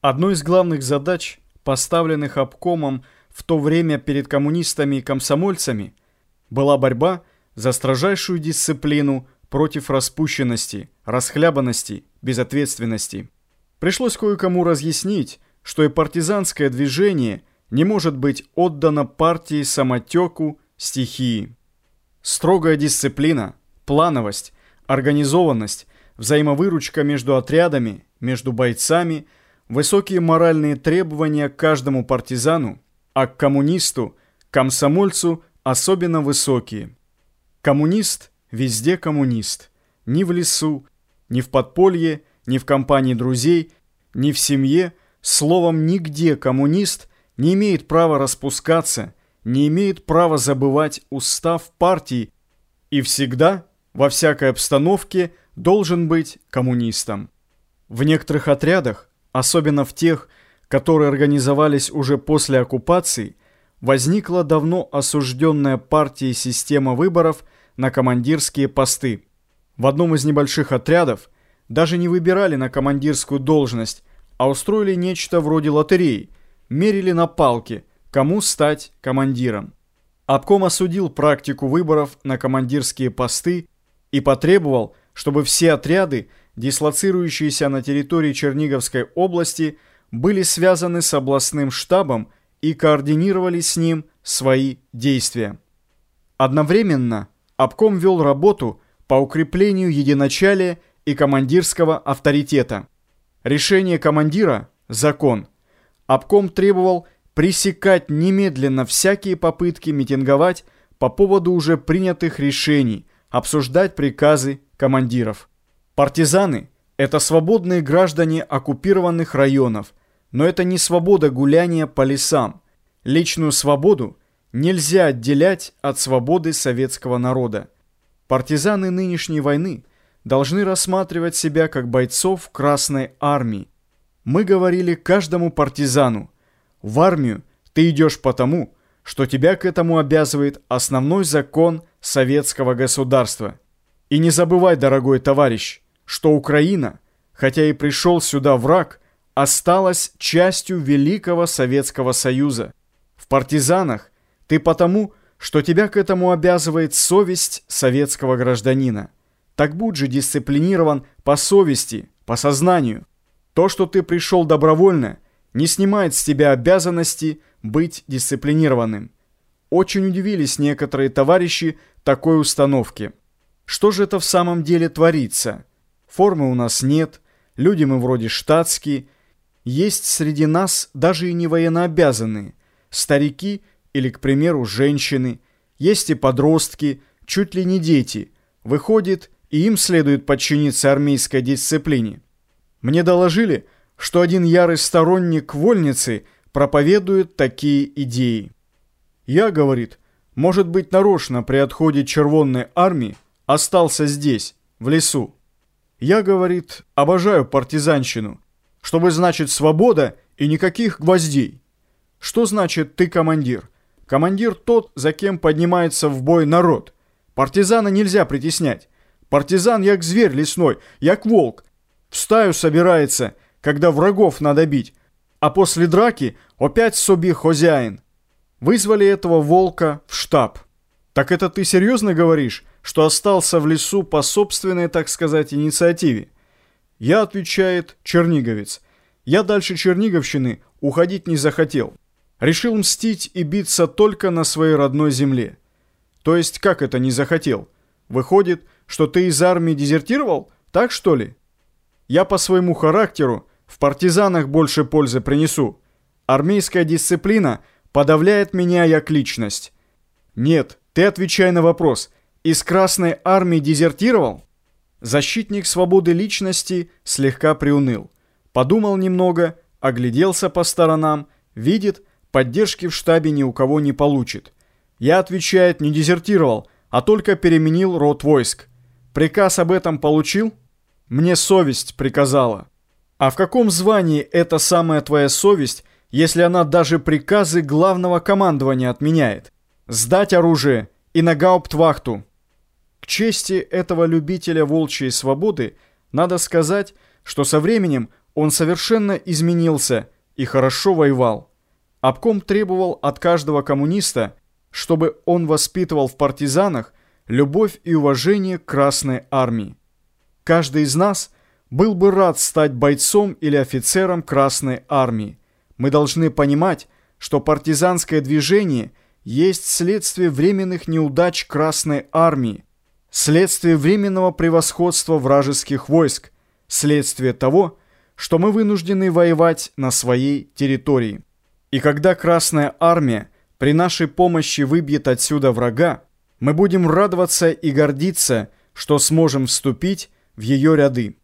Одной из главных задач, поставленных обкомом в то время перед коммунистами и комсомольцами, была борьба за строжайшую дисциплину против распущенности, расхлябанности, безответственности. Пришлось кое-кому разъяснить, что и партизанское движение не может быть отдано партии самотеку, стихии. Строгая дисциплина, плановость, организованность, взаимовыручка между отрядами, между бойцами – Высокие моральные требования к каждому партизану, а к коммунисту, комсомольцу особенно высокие. Коммунист везде коммунист. Ни в лесу, ни в подполье, ни в компании друзей, ни в семье, словом, нигде коммунист не имеет права распускаться, не имеет права забывать устав партии и всегда, во всякой обстановке, должен быть коммунистом. В некоторых отрядах особенно в тех, которые организовались уже после оккупации, возникла давно осужденная партией система выборов на командирские посты. В одном из небольших отрядов даже не выбирали на командирскую должность, а устроили нечто вроде лотереи, мерили на палке, кому стать командиром. Обком осудил практику выборов на командирские посты и потребовал, чтобы все отряды дислоцирующиеся на территории Черниговской области, были связаны с областным штабом и координировали с ним свои действия. Одновременно обком вел работу по укреплению единочалия и командирского авторитета. Решение командира – закон. Обком требовал пресекать немедленно всякие попытки митинговать по поводу уже принятых решений, обсуждать приказы командиров. Партизаны – это свободные граждане оккупированных районов, но это не свобода гуляния по лесам. Личную свободу нельзя отделять от свободы советского народа. Партизаны нынешней войны должны рассматривать себя как бойцов Красной Армии. Мы говорили каждому партизану, в армию ты идешь потому, что тебя к этому обязывает основной закон советского государства. И не забывай, дорогой товарищ, что Украина, хотя и пришел сюда враг, осталась частью Великого Советского Союза. В партизанах ты потому, что тебя к этому обязывает совесть советского гражданина. Так будь же дисциплинирован по совести, по сознанию. То, что ты пришел добровольно, не снимает с тебя обязанности быть дисциплинированным. Очень удивились некоторые товарищи такой установке. Что же это в самом деле творится? Формы у нас нет, люди мы вроде штатские, есть среди нас даже и не военнообязанные, старики или, к примеру, женщины, есть и подростки, чуть ли не дети, выходит, и им следует подчиниться армейской дисциплине. Мне доложили, что один ярый сторонник вольницы проповедует такие идеи. Я, говорит, может быть нарочно при отходе червонной армии остался здесь, в лесу. Я, говорит, обожаю партизанщину. Чтобы, значит, свобода и никаких гвоздей. Что значит ты командир? Командир тот, за кем поднимается в бой народ. Партизана нельзя притеснять. Партизан як зверь лесной, як волк. В стаю собирается, когда врагов надо бить. А после драки опять собі хозяин. Вызвали этого волка в штаб. Так это ты серьезно говоришь? Что остался в лесу по собственной, так сказать, инициативе. Я, отвечает, черниговец. Я дальше Черниговщины уходить не захотел. Решил мстить и биться только на своей родной земле. То есть, как это не захотел? Выходит, что ты из армии дезертировал? Так что ли? Я по своему характеру в партизанах больше пользы принесу. Армейская дисциплина подавляет меня як личность. Нет, ты отвечай на вопрос – из Красной Армии дезертировал? Защитник свободы личности слегка приуныл. Подумал немного, огляделся по сторонам, видит, поддержки в штабе ни у кого не получит. Я, отвечает, не дезертировал, а только переменил род войск. Приказ об этом получил? Мне совесть приказала. А в каком звании эта самая твоя совесть, если она даже приказы главного командования отменяет? Сдать оружие и на гауптвахту чести этого любителя волчьей свободы надо сказать, что со временем он совершенно изменился и хорошо воевал. Обком требовал от каждого коммуниста, чтобы он воспитывал в партизанах любовь и уважение к Красной Армии. Каждый из нас был бы рад стать бойцом или офицером Красной Армии. Мы должны понимать, что партизанское движение есть следствие временных неудач Красной Армии, следствие временного превосходства вражеских войск, следствие того, что мы вынуждены воевать на своей территории. И когда Красная Армия при нашей помощи выбьет отсюда врага, мы будем радоваться и гордиться, что сможем вступить в ее ряды.